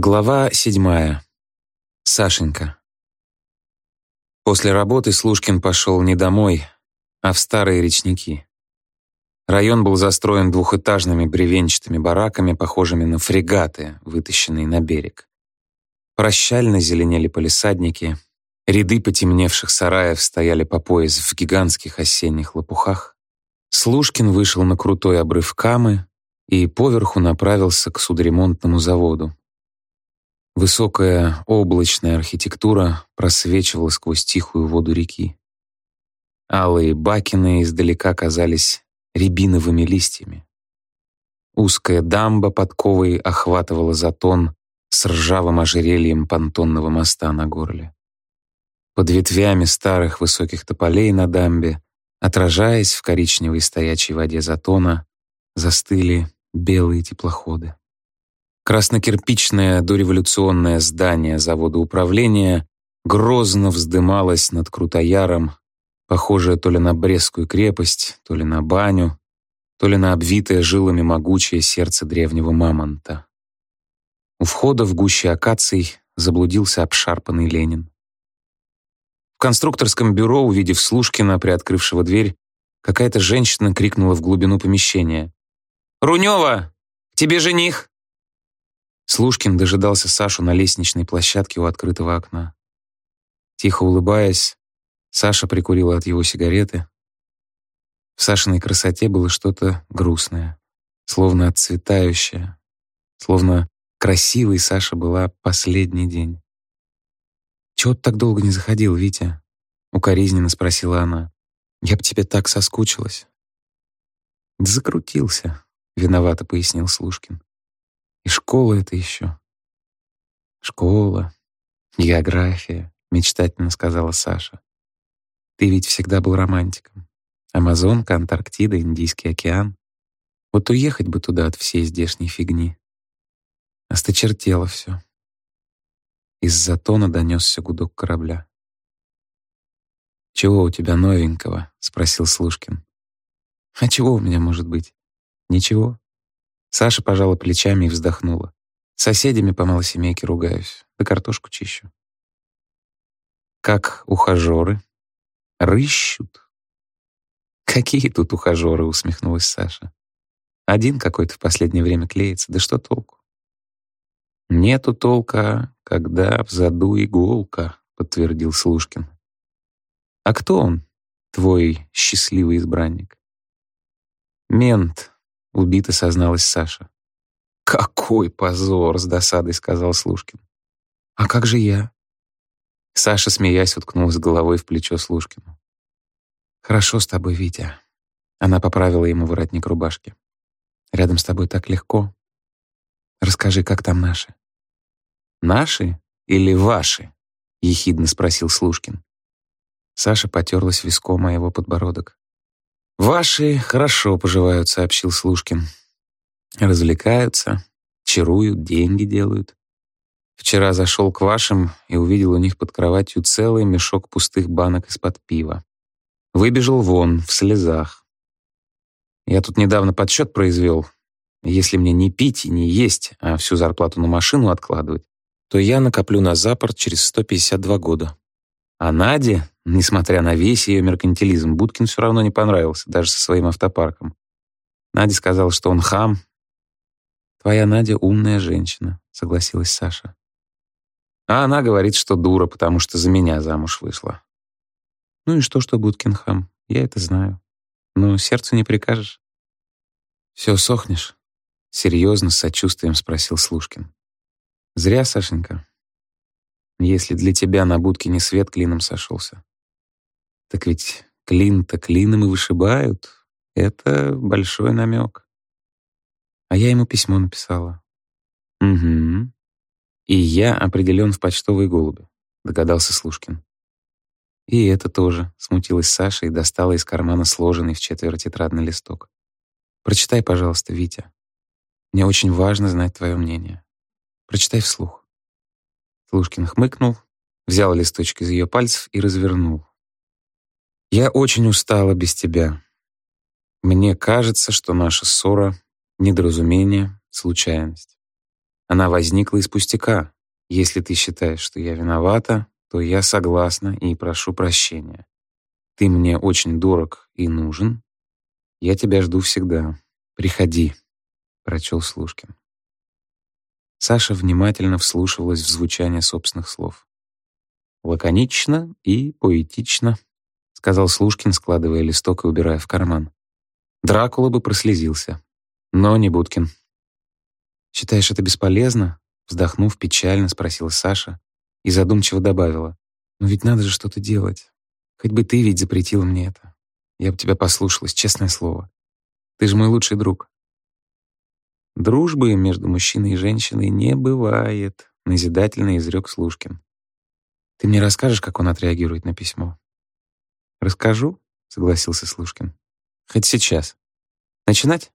Глава седьмая. Сашенька. После работы Слушкин пошел не домой, а в старые речники. Район был застроен двухэтажными бревенчатыми бараками, похожими на фрегаты, вытащенные на берег. Прощально зеленели полисадники, ряды потемневших сараев стояли по пояс в гигантских осенних лопухах. Слушкин вышел на крутой обрыв Камы и поверху направился к судоремонтному заводу. Высокая облачная архитектура просвечивала сквозь тихую воду реки. Алые бакины издалека казались рябиновыми листьями. Узкая дамба подковой охватывала затон с ржавым ожерельем понтонного моста на горле. Под ветвями старых высоких тополей на дамбе, отражаясь в коричневой стоячей воде затона, застыли белые теплоходы. Краснокирпичное дореволюционное здание завода управления грозно вздымалось над Крутояром, похожее то ли на Брестскую крепость, то ли на баню, то ли на обвитое жилами могучее сердце древнего мамонта. У входа в гуще акаций заблудился обшарпанный Ленин. В конструкторском бюро, увидев Слушкина, приоткрывшего дверь, какая-то женщина крикнула в глубину помещения. «Рунева! Тебе жених!» Слушкин дожидался Сашу на лестничной площадке у открытого окна. Тихо улыбаясь, Саша прикурила от его сигареты. В Сашиной красоте было что-то грустное, словно отцветающее, словно красивой Саша была последний день. «Чего ты так долго не заходил, Витя?» — укоризненно спросила она. «Я б тебе так соскучилась». «Да закрутился», — виновато пояснил Слушкин. И школа это еще. Школа, география, мечтательно сказала Саша. Ты ведь всегда был романтиком. Амазонка, Антарктида, Индийский океан. Вот уехать бы туда от всей здешней фигни. Осточертело все. Из затона донесся гудок корабля. «Чего у тебя новенького?» — спросил Слушкин. «А чего у меня может быть? Ничего. Саша пожала плечами и вздохнула. Соседями по малосемейке ругаюсь, да картошку чищу. Как ухажеры? Рыщут. Какие тут ухажеры, усмехнулась Саша. Один какой-то в последнее время клеится, да что толку? Нету толка, когда в заду иголка, подтвердил Слушкин. А кто он, твой счастливый избранник? Мент, убито созналась Саша. «Какой позор!» — с досадой сказал Слушкин. «А как же я?» Саша, смеясь, уткнулась головой в плечо Слушкину. «Хорошо с тобой, Витя». Она поправила ему воротник рубашки. «Рядом с тобой так легко. Расскажи, как там наши?» «Наши или ваши?» — ехидно спросил Слушкин. Саша потерлась виском о его подбородок. «Ваши хорошо поживают», — сообщил Слушкин. «Развлекаются, чаруют, деньги делают. Вчера зашел к вашим и увидел у них под кроватью целый мешок пустых банок из-под пива. Выбежал вон, в слезах. Я тут недавно подсчет произвел. Если мне не пить и не есть, а всю зарплату на машину откладывать, то я накоплю на запорт через 152 года. А Наде, несмотря на весь ее меркантилизм, Будкин все равно не понравился, даже со своим автопарком. Надя сказала, что он хам. «Твоя Надя умная женщина», — согласилась Саша. А она говорит, что дура, потому что за меня замуж вышла. Ну и что, что Будкин хам? Я это знаю. Но сердцу не прикажешь. Все сохнешь? Серьезно, с сочувствием спросил Слушкин. Зря, Сашенька если для тебя на будке не свет клином сошелся. Так ведь клин-то клином и вышибают. Это большой намек. А я ему письмо написала. Угу. И я определен в почтовые голуби, догадался Слушкин. И это тоже, смутилась Саша и достала из кармана сложенный в четверо тетрадный листок. Прочитай, пожалуйста, Витя. Мне очень важно знать твое мнение. Прочитай вслух. Слушкин хмыкнул, взял листочек из ее пальцев и развернул. «Я очень устала без тебя. Мне кажется, что наша ссора — недоразумение, случайность. Она возникла из пустяка. Если ты считаешь, что я виновата, то я согласна и прошу прощения. Ты мне очень дорог и нужен. Я тебя жду всегда. Приходи, прочел Слушкин. Саша внимательно вслушивалась в звучание собственных слов. Лаконично и поэтично, сказал Слушкин, складывая листок и убирая в карман. Дракула бы прослезился, но не Будкин. Считаешь это бесполезно? вздохнув печально, спросила Саша и задумчиво добавила: "Но ведь надо же что-то делать. Хоть бы ты ведь запретила мне это. Я бы тебя послушалась, честное слово. Ты же мой лучший друг. Дружбы между мужчиной и женщиной не бывает, назидательно изрек Слушкин. Ты мне расскажешь, как он отреагирует на письмо? Расскажу, согласился Слушкин. Хоть сейчас. Начинать?